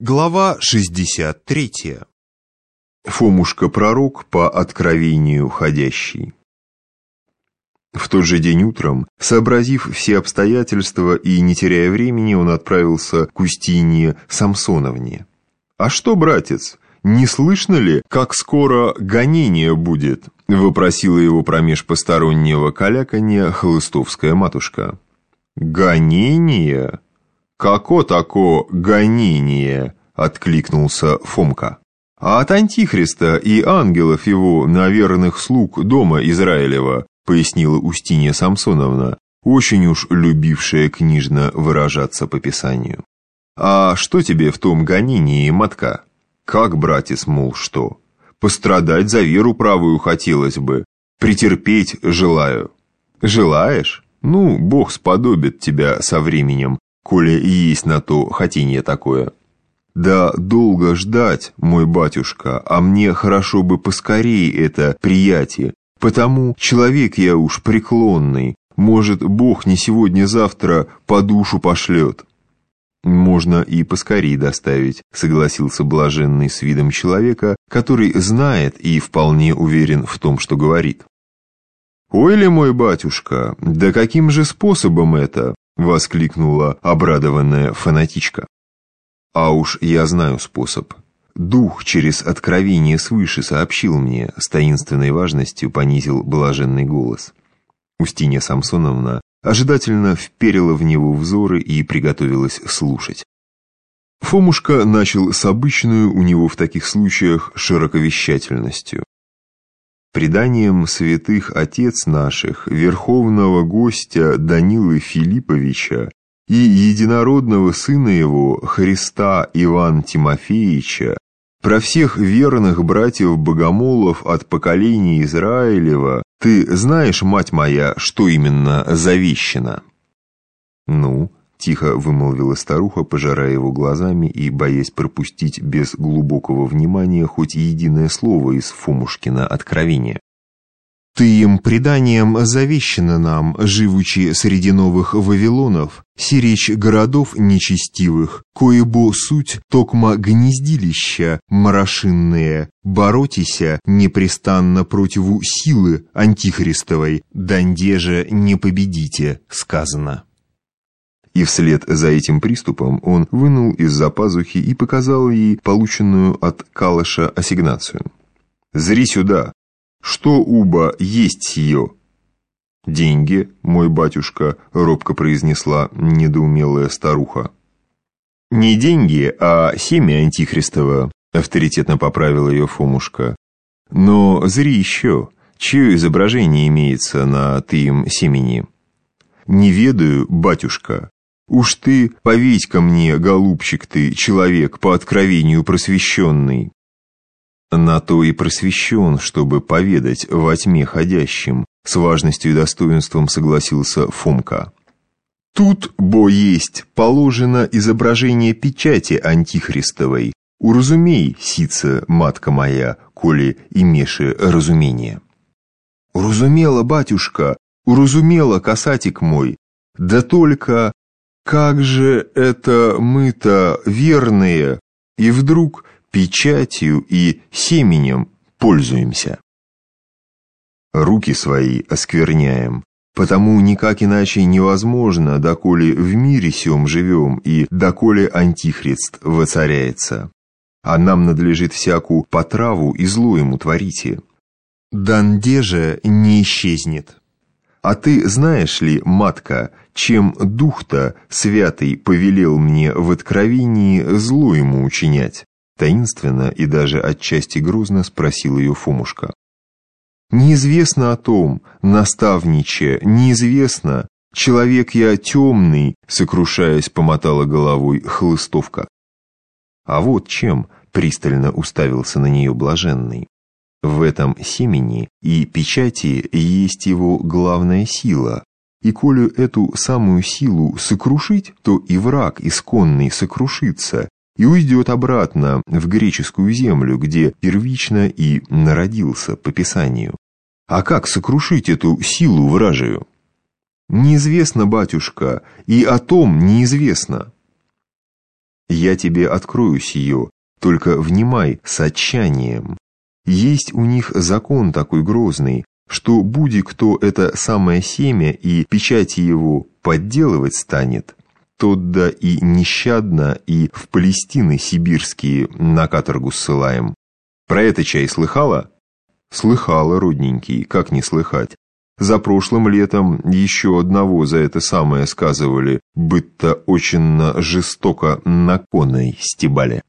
Глава 63. Фомушка-пророк по откровению ходящий. В тот же день утром, сообразив все обстоятельства и не теряя времени, он отправился к Устинье Самсоновне. «А что, братец, не слышно ли, как скоро гонение будет?» — вопросила его промеж постороннего каляканья хлыстовская матушка. «Гонение?» «Како тако гонение?» — откликнулся Фомка. «А от Антихриста и ангелов его на верных слуг дома Израилева», — пояснила Устинья Самсоновна, очень уж любившая книжно выражаться по Писанию. «А что тебе в том гонении, матка? Как, братец, мол, что? Пострадать за веру правую хотелось бы, претерпеть желаю. Желаешь? Ну, Бог сподобит тебя со временем, коли есть на то хотение такое. Да долго ждать, мой батюшка, а мне хорошо бы поскорее это приятие, потому человек я уж преклонный, может, Бог не сегодня-завтра по душу пошлет. «Можно и поскорее доставить», — согласился блаженный с видом человека, который знает и вполне уверен в том, что говорит. «Ой ли мой батюшка, да каким же способом это?» Воскликнула обрадованная фанатичка. А уж я знаю способ. Дух через откровение свыше сообщил мне, с таинственной важностью понизил блаженный голос. Устинья Самсоновна ожидательно вперила в него взоры и приготовилась слушать. Фомушка начал с обычную у него в таких случаях широковещательностью. Преданием святых отец наших, верховного гостя Данилы Филипповича и единородного сына его Христа Иван Тимофеевича, про всех верных братьев-богомолов от поколения Израилева, ты знаешь, мать моя, что именно завещено? Ну, Тихо вымолвила старуха, пожирая его глазами и боясь пропустить без глубокого внимания хоть единое слово из Фомушкина откровения. «Ты им преданием завещено нам, живучи среди новых Вавилонов, сиречь городов нечестивых, коебо суть токма гнездилища морошинные, боротися непрестанно противу силы антихристовой, данде же не победите», сказано. И вслед за этим приступом он вынул из-за пазухи и показал ей полученную от Калыша ассигнацию. «Зри сюда! Что, Уба, есть ее?» «Деньги, мой батюшка», — робко произнесла недоумелая старуха. «Не деньги, а семя Антихристова», — авторитетно поправила ее Фомушка. «Но зри еще, чье изображение имеется на ты им семени?» «Не ведаю, батюшка, Уж ты, поветь ко мне, голубчик ты, человек, по откровению просвещенный. На то и просвещен, чтобы поведать во тьме ходящим, с важностью и достоинством согласился Фомка. Тут, бо есть, положено изображение печати антихристовой. Уразумей, сица, матка моя, коли имеши разумение. Уразумела, батюшка, уразумела, касатик мой, да только как же это мы-то верные, и вдруг печатью и семенем пользуемся. Руки свои оскверняем, потому никак иначе невозможно, доколе в мире сем живем и доколе антихрист воцаряется. А нам надлежит всякую потраву и зло ему творите. Данде же не исчезнет. А ты знаешь ли, матка, чем дух-то святый повелел мне в откровении зло ему учинять? Таинственно и даже отчасти грузно спросил ее Фомушка. Неизвестно о том, наставниче, неизвестно. Человек я темный, сокрушаясь, помотала головой хлыстовка. А вот чем пристально уставился на нее блаженный. В этом семени и печати есть его главная сила, и колю эту самую силу сокрушить, то и враг исконный сокрушится и уйдет обратно в греческую землю, где первично и народился по Писанию. А как сокрушить эту силу вражию? Неизвестно, батюшка, и о том неизвестно. Я тебе открою сие, только внимай с отчаянием. Есть у них закон такой грозный, что буди кто это самое семя и печати его подделывать станет, тот да и нещадно и в Палестины сибирские на каторгу ссылаем. Про это чай слыхала? Слыхала, родненький, как не слыхать. За прошлым летом еще одного за это самое сказывали, быть-то очень жестоко на конной стебале.